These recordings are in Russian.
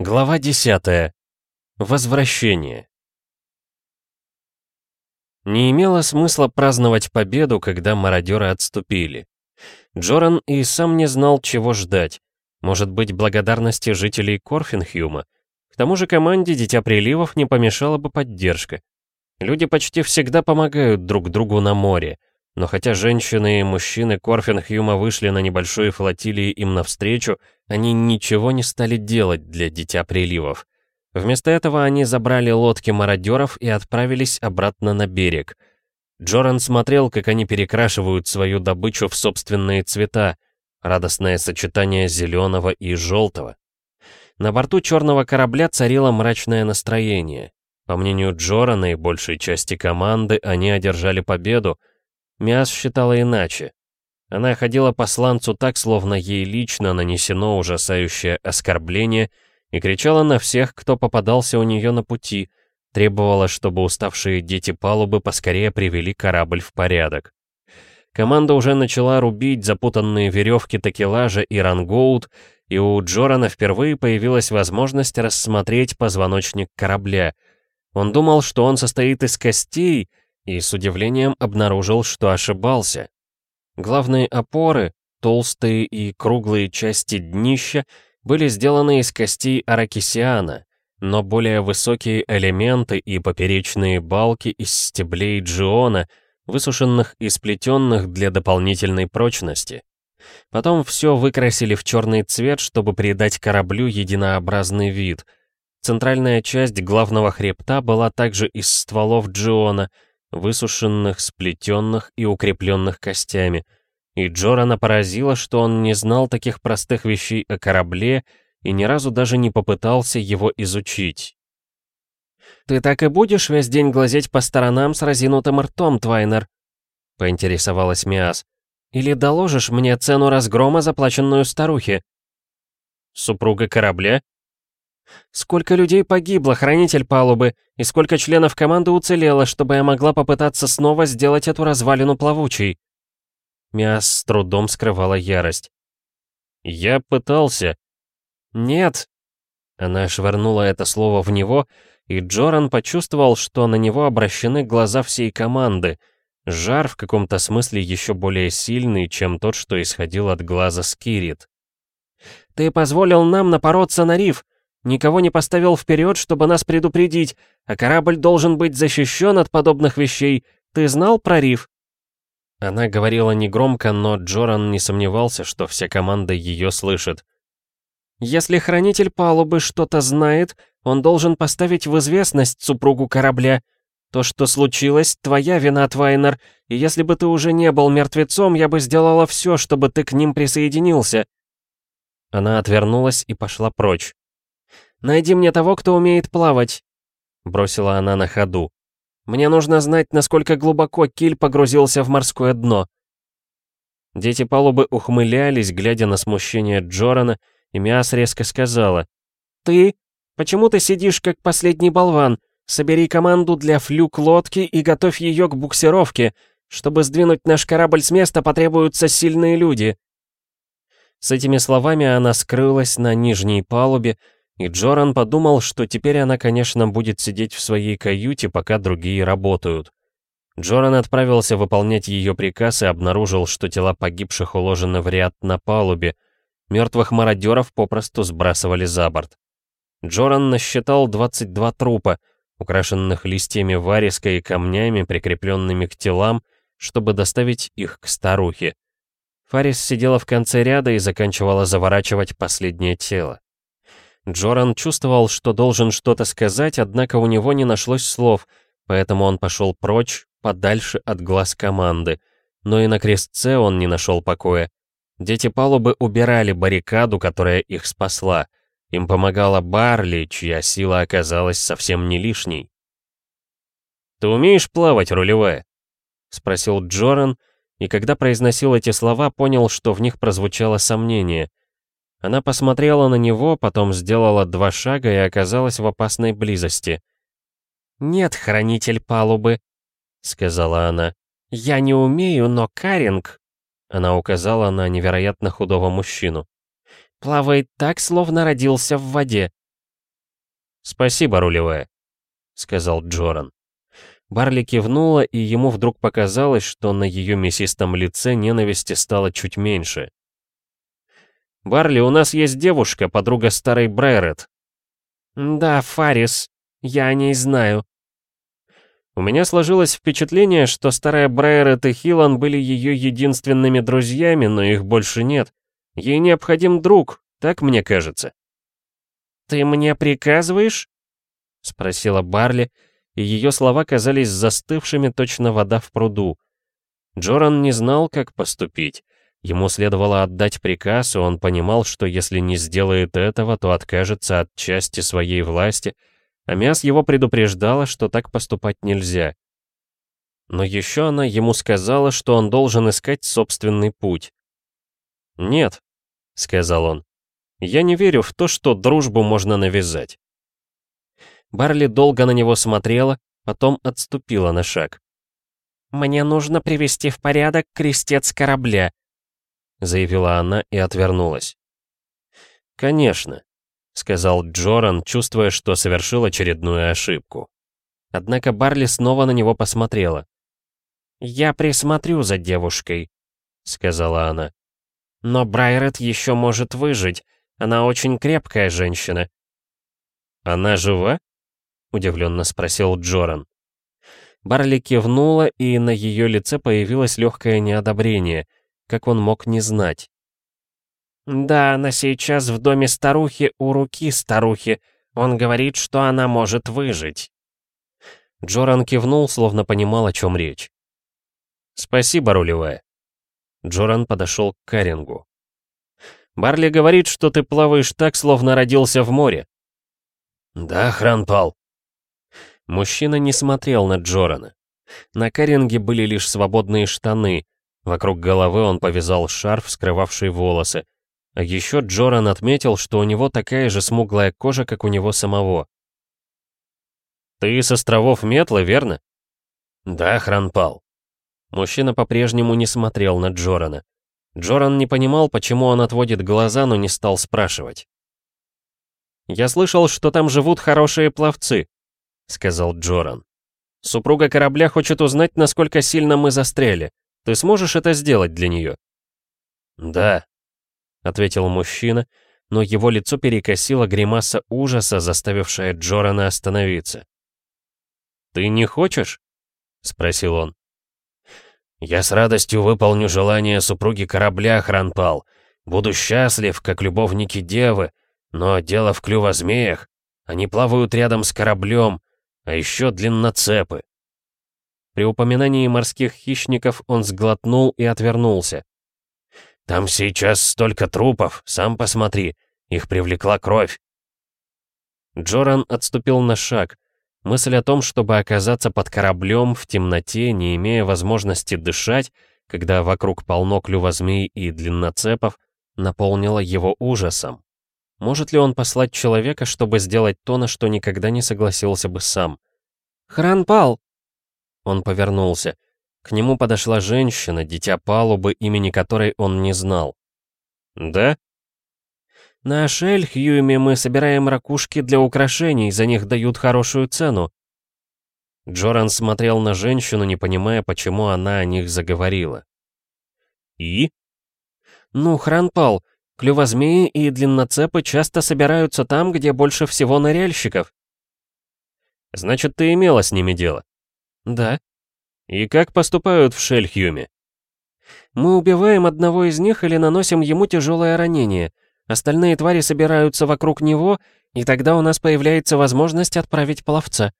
Глава 10. Возвращение. Не имело смысла праздновать победу, когда мародеры отступили. Джоран и сам не знал, чего ждать. Может быть, благодарности жителей Корфинхюма. К тому же команде Дитя Приливов не помешала бы поддержка. Люди почти всегда помогают друг другу на море, но хотя женщины и мужчины Корфинхюма вышли на небольшой флотилии им навстречу, они ничего не стали делать для Дитя Приливов. Вместо этого они забрали лодки мародеров и отправились обратно на берег. Джоран смотрел, как они перекрашивают свою добычу в собственные цвета, радостное сочетание зеленого и желтого. На борту черного корабля царило мрачное настроение. По мнению Джорана и большей части команды, они одержали победу, Миас считала иначе. Она ходила по сланцу так, словно ей лично нанесено ужасающее оскорбление, и кричала на всех, кто попадался у нее на пути, требовала, чтобы уставшие дети палубы поскорее привели корабль в порядок. Команда уже начала рубить запутанные веревки такелажа и рангоут, и у Джорана впервые появилась возможность рассмотреть позвоночник корабля. Он думал, что он состоит из костей, и с удивлением обнаружил, что ошибался. Главные опоры, толстые и круглые части днища, были сделаны из костей аракисиана, но более высокие элементы и поперечные балки из стеблей джиона, высушенных и сплетенных для дополнительной прочности. Потом все выкрасили в черный цвет, чтобы придать кораблю единообразный вид. Центральная часть главного хребта была также из стволов джиона, высушенных, сплетенных и укрепленных костями. И Джорана поразило, что он не знал таких простых вещей о корабле и ни разу даже не попытался его изучить. «Ты так и будешь весь день глазеть по сторонам с разинутым ртом, Твайнер?» — поинтересовалась Миас. «Или доложишь мне цену разгрома, заплаченную старухе?» «Супруга корабля?» Сколько людей погибло, хранитель палубы, и сколько членов команды уцелело, чтобы я могла попытаться снова сделать эту развалину плавучей?» Миас с трудом скрывала ярость. «Я пытался». «Нет». Она швырнула это слово в него, и Джоран почувствовал, что на него обращены глаза всей команды. Жар в каком-то смысле еще более сильный, чем тот, что исходил от глаза Скирит. «Ты позволил нам напороться на риф, Никого не поставил вперед, чтобы нас предупредить, а корабль должен быть защищен от подобных вещей. Ты знал про риф?» Она говорила негромко, но Джоран не сомневался, что вся команда ее слышит. «Если хранитель палубы что-то знает, он должен поставить в известность супругу корабля. То, что случилось, твоя вина, Твайнер, и если бы ты уже не был мертвецом, я бы сделала все, чтобы ты к ним присоединился». Она отвернулась и пошла прочь. «Найди мне того, кто умеет плавать», — бросила она на ходу. «Мне нужно знать, насколько глубоко киль погрузился в морское дно». Дети палубы ухмылялись, глядя на смущение Джорана, и Миас резко сказала. «Ты? Почему ты сидишь как последний болван? Собери команду для флюк лодки и готовь ее к буксировке. Чтобы сдвинуть наш корабль с места, потребуются сильные люди». С этими словами она скрылась на нижней палубе, и Джоран подумал, что теперь она, конечно, будет сидеть в своей каюте, пока другие работают. Джоран отправился выполнять ее приказ и обнаружил, что тела погибших уложены в ряд на палубе. Мертвых мародеров попросту сбрасывали за борт. Джоран насчитал 22 трупа, украшенных листьями вариска и камнями, прикрепленными к телам, чтобы доставить их к старухе. Фарис сидела в конце ряда и заканчивала заворачивать последнее тело. Джоран чувствовал, что должен что-то сказать, однако у него не нашлось слов, поэтому он пошел прочь, подальше от глаз команды. Но и на крестце он не нашел покоя. Дети палубы убирали баррикаду, которая их спасла. Им помогала Барли, чья сила оказалась совсем не лишней. «Ты умеешь плавать, рулевая?» — спросил Джоран, и когда произносил эти слова, понял, что в них прозвучало сомнение — она посмотрела на него, потом сделала два шага и оказалась в опасной близости. «Нет, хранитель палубы», — сказала она. «Я не умею, но Каринг...» Она указала на невероятно худого мужчину. «Плавает так, словно родился в воде. «Спасибо, рулевая», — сказал Джоран. Барли кивнула, и ему вдруг показалось, что на ее мясистом лице ненависти стало чуть меньше. «Барли, у нас есть девушка, подруга старой Брайрет». «Да, Фарис, я о ней знаю». У меня сложилось впечатление, что старая Брайрет и Хилан были ее единственными друзьями, но их больше нет. Ей необходим друг, так мне кажется. «Ты мне приказываешь?» — спросила Барли, и ее слова казались застывшими точно вода в пруду. Джоран не знал, как поступить. Ему следовало отдать приказ, и он понимал, что если не сделает этого, то откажется от части своей власти, а Мяс его предупреждала, что так поступать нельзя. Но еще она ему сказала, что он должен искать собственный путь. «Нет», — сказал он, — «я не верю в то, что дружбу можно навязать». Барли долго на него смотрела, потом отступила на шаг. «Мне нужно привести в порядок крестец корабля», — заявила она и отвернулась. «Конечно», — сказал Джоран, чувствуя, что совершил очередную ошибку. Однако Барли снова на него посмотрела. «Я присмотрю за девушкой», — сказала она. «Но Брайрет еще может выжить. Она очень крепкая женщина». «Она жива?» удивленно спросил Джоран. Барли кивнула, и на ее лице появилось легкое неодобрение, как он мог не знать. «Да, она сейчас в доме старухи у руки старухи. Он говорит, что она может выжить». Джоран кивнул, словно понимал, о чем речь. «Спасибо, рулевая». Джоран подошел к Карингу. «Барли говорит, что ты плаваешь так, словно родился в море». «Да, Хранпал», Мужчина не смотрел на Джорана. На Каринге были лишь свободные штаны. Вокруг головы он повязал шарф, скрывавший волосы. А еще Джоран отметил, что у него такая же смуглая кожа, как у него самого. «Ты с островов Метлы, верно?» «Да, Хранпал». Мужчина по-прежнему не смотрел на Джорана. Джоран не понимал, почему он отводит глаза, но не стал спрашивать. «Я слышал, что там живут хорошие пловцы», — сказал Джоран. «Супруга корабля хочет узнать, насколько сильно мы застряли. Ты сможешь это сделать для нее?» «Да», — ответил мужчина, но его лицо перекосило гримаса ужаса, заставившая Джорана остановиться. «Ты не хочешь?» — спросил он. «Я с радостью выполню желание супруги корабля, Хранпал. Буду счастлив, как любовники девы, но дело в клювозмеях. Они плавают рядом с кораблем, а еще длинноцепы. При упоминании морских хищников он сглотнул и отвернулся. «Там сейчас столько трупов, сам посмотри, их привлекла кровь». Джоран отступил на шаг. Мысль о том, чтобы оказаться под кораблем в темноте, не имея возможности дышать, когда вокруг полно клювозмей и длинноцепов, наполнила его ужасом. Может ли он послать человека, чтобы сделать то, на что никогда не согласился бы сам? «Хранпал!» Он повернулся. К нему подошла женщина, дитя палубы, имени которой он не знал. «Да?» «На Шельхьюме мы собираем ракушки для украшений, за них дают хорошую цену». Джоран смотрел на женщину, не понимая, почему она о них заговорила. «И?» «Ну, Хранпал, Клювозмеи и длинноцепы часто собираются там, где больше всего ныряльщиков. Значит, ты имела с ними дело? Да. И как поступают в Шельхюме? Мы убиваем одного из них или наносим ему тяжелое ранение. Остальные твари собираются вокруг него, и тогда у нас появляется возможность отправить пловца.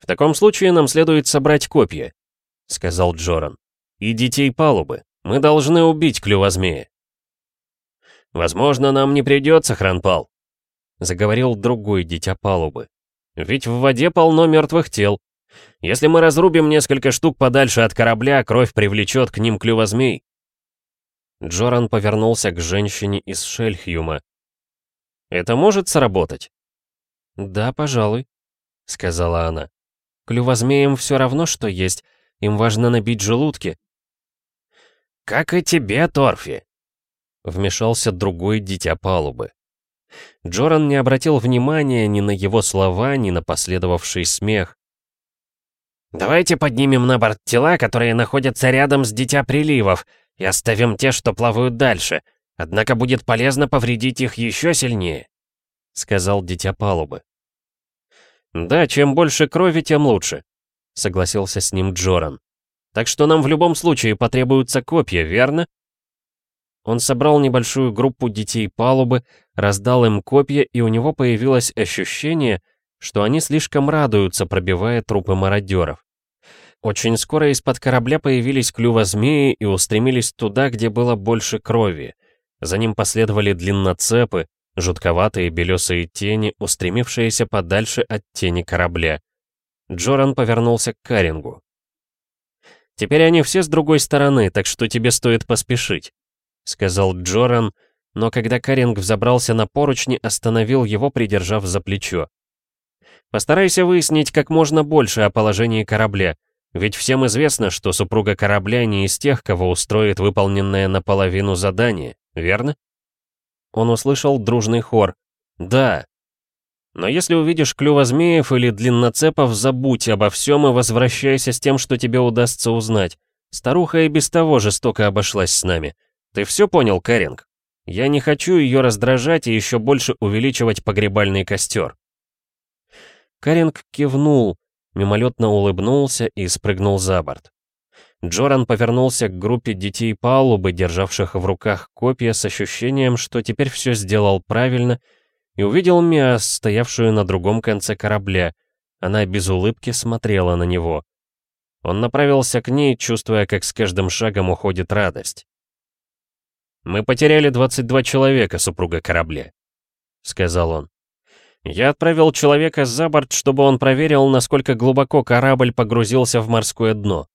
«В таком случае нам следует собрать копья», — сказал Джоран. «И детей палубы. Мы должны убить клювозмея». «Возможно, нам не придется, Хранпал», — заговорил другой дитя палубы. «Ведь в воде полно мертвых тел. Если мы разрубим несколько штук подальше от корабля, кровь привлечет к ним клюва змей». Джоран повернулся к женщине из Шельхюма. «Это может сработать?» «Да, пожалуй», — сказала она. «Клювозмеям все равно, что есть. Им важно набить желудки». «Как и тебе, Торфи», Вмешался другой дитя палубы. Джоран не обратил внимания ни на его слова, ни на последовавший смех. «Давайте поднимем на борт тела, которые находятся рядом с Дитя Приливов, и оставим те, что плавают дальше. Однако будет полезно повредить их еще сильнее», — сказал Дитя Палубы. «Да, чем больше крови, тем лучше», — согласился с ним Джоран. «Так что нам в любом случае потребуются копья, верно?» Он собрал небольшую группу детей палубы, раздал им копья, и у него появилось ощущение, что они слишком радуются, пробивая трупы мародеров. Очень скоро из-под корабля появились клюва змеи и устремились туда, где было больше крови. За ним последовали длинноцепы, жутковатые белесые тени, устремившиеся подальше от тени корабля. Джоран повернулся к Карингу. «Теперь они все с другой стороны, так что тебе стоит поспешить», — сказал Джоран, но когда Каринг взобрался на поручни, остановил его, придержав за плечо. «Постарайся выяснить как можно больше о положении корабля, ведь всем известно, что супруга корабля не из тех, кого устроит выполненное наполовину задание, верно?» Он услышал дружный хор. «Да». «Но если увидишь клюва змеев или длинноцепов, забудь обо всем и возвращайся с тем, что тебе удастся узнать. Старуха и без того жестоко обошлась с нами. Ты все понял, Кэринг? Я не хочу ее раздражать и еще больше увеличивать погребальный костер». Каринг кивнул, мимолетно улыбнулся и спрыгнул за борт. Джоран повернулся к группе детей палубы, державших в руках копья с ощущением, что теперь все сделал правильно, и увидел Миас, стоявшую на другом конце корабля. Она без улыбки смотрела на него. Он направился к ней, чувствуя, как с каждым шагом уходит радость. «Мы потеряли 22 человека, супруга корабля», — сказал он. «Я отправил человека за борт, чтобы он проверил, насколько глубоко корабль погрузился в морское дно.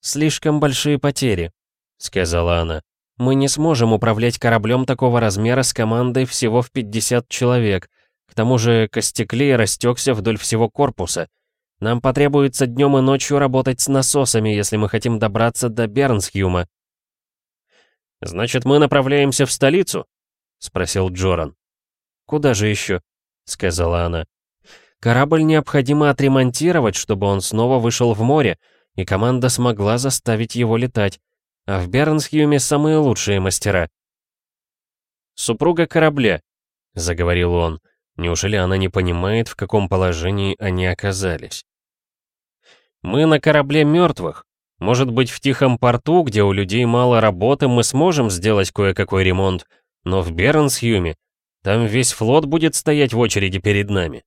«Слишком большие потери», — сказала она. «Мы не сможем управлять кораблем такого размера с командой всего в 50 человек. К тому же Костеклей растекся вдоль всего корпуса. Нам потребуется днем и ночью работать с насосами, если мы хотим добраться до Бернсхюма». «Значит, мы направляемся в столицу?» — спросил Джоран. «Куда же еще?» — сказала она. «Корабль необходимо отремонтировать, чтобы он снова вышел в море, и команда смогла заставить его летать, а в Бернсхюме самые лучшие мастера. «Супруга корабля», — заговорил он, — неужели она не понимает, в каком положении они оказались? «Мы на корабле мертвых. Может быть, в тихом порту, где у людей мало работы, мы сможем сделать кое-какой ремонт, но в Бернсхюме там весь флот будет стоять в очереди перед нами.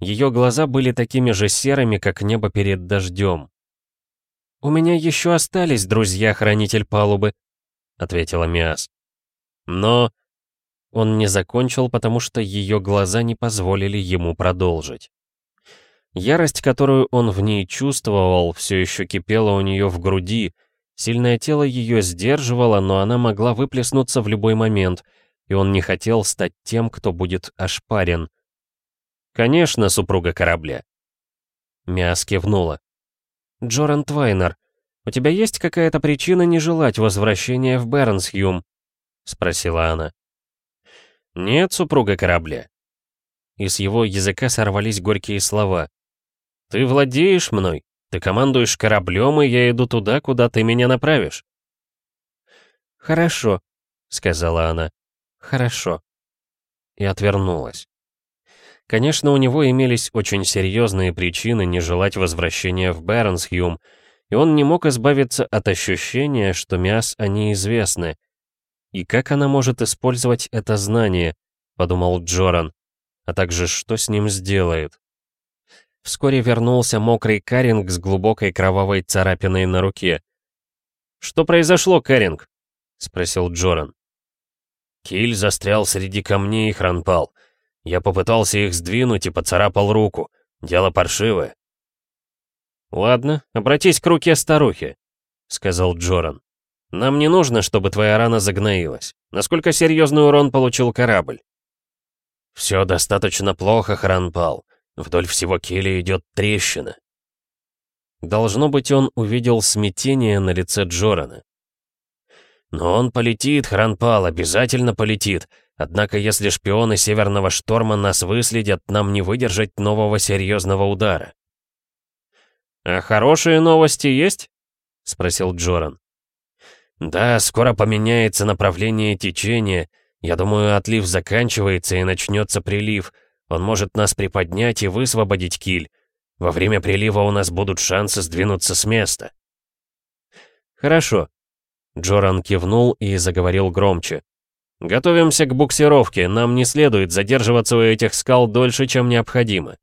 Ее глаза были такими же серыми, как небо перед дождем. «У меня еще остались друзья-хранитель палубы», — ответила Миас. «Но...» Он не закончил, потому что ее глаза не позволили ему продолжить. Ярость, которую он в ней чувствовал, все еще кипела у нее в груди. Сильное тело ее сдерживало, но она могла выплеснуться в любой момент, и он не хотел стать тем, кто будет ошпарен. «Конечно, супруга корабля». Миас кивнула. «Джоран Твайнер, у тебя есть какая-то причина не желать возвращения в Бернсхюм?» — спросила она. «Нет, супруга корабля». И с его языка сорвались горькие слова. «Ты владеешь мной, ты командуешь кораблем, и я иду туда, куда ты меня направишь». «Хорошо», — сказала она. «Хорошо». И отвернулась. Конечно, у него имелись очень серьезные причины не желать возвращения в Бернсхюм, и он не мог избавиться от ощущения, что Миас они известны. «И как она может использовать это знание?» — подумал Джоран. «А также, что с ним сделает?» Вскоре вернулся мокрый Каринг с глубокой кровавой царапиной на руке. «Что произошло, Каринг?» — спросил Джоран. Киль застрял среди камней и хранпал. Я попытался их сдвинуть и поцарапал руку. Дело паршивое. «Ладно, обратись к руке старухи», — сказал Джоран. «Нам не нужно, чтобы твоя рана загноилась. Насколько серьезный урон получил корабль?» «Все достаточно плохо, Хранпал. Вдоль всего киля идет трещина». Должно быть, он увидел смятение на лице Джорана. «Но он полетит, Хранпал, обязательно полетит. Однако если шпионы Северного Шторма нас выследят, нам не выдержать нового серьезного удара». «А хорошие новости есть?» — спросил Джоран. «Да, скоро поменяется направление течения. Я думаю, отлив заканчивается и начнется прилив. Он может нас приподнять и высвободить киль. Во время прилива у нас будут шансы сдвинуться с места». «Хорошо». Джоран кивнул и заговорил громче. «Готовимся к буксировке. Нам не следует задерживаться у этих скал дольше, чем необходимо».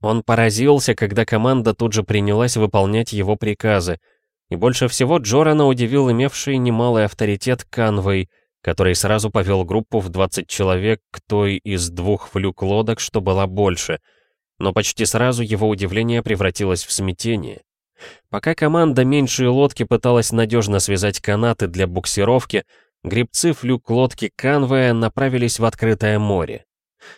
Он поразился, когда команда тут же принялась выполнять его приказы. И больше всего Джорана удивил имевший немалый авторитет Канвей, который сразу повел группу в 20 человек к той из двух флюк-лодок, что была больше. Но почти сразу его удивление превратилось в смятение. Пока команда меньшей лодки пыталась надежно связать канаты для буксировки, грибцы флюк-лодки Канвея направились в открытое море.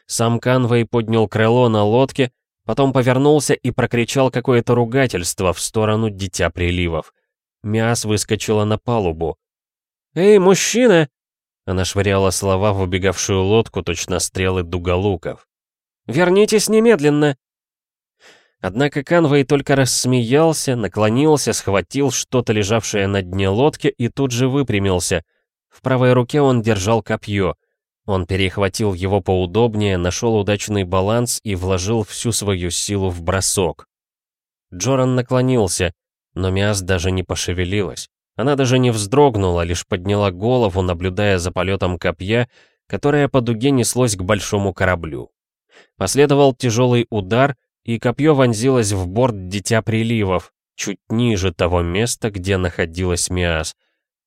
Сам Канвей поднял крыло на лодке, потом повернулся и прокричал какое-то ругательство в сторону Дитя Приливов. Миас выскочила на палубу. «Эй, мужчина!» Она швыряла слова в убегавшую лодку, точно стрелы дуголуков. «Вернитесь немедленно!» Однако Канвей только рассмеялся, наклонился, схватил что-то лежавшее на дне лодки и тут же выпрямился. В правой руке он держал копье. Он перехватил его поудобнее, нашел удачный баланс и вложил всю свою силу в бросок. Джоран наклонился, но Миас даже не пошевелилась. Она даже не вздрогнула, лишь подняла голову, наблюдая за полетом копья, которое по дуге неслось к большому кораблю. Последовал тяжелый удар, и копье вонзилось в борт Дитя Приливов, чуть ниже того места, где находилась Миас.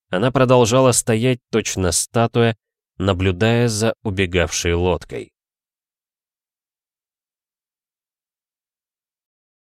Она продолжала стоять точно статуя, наблюдая за убегавшей лодкой.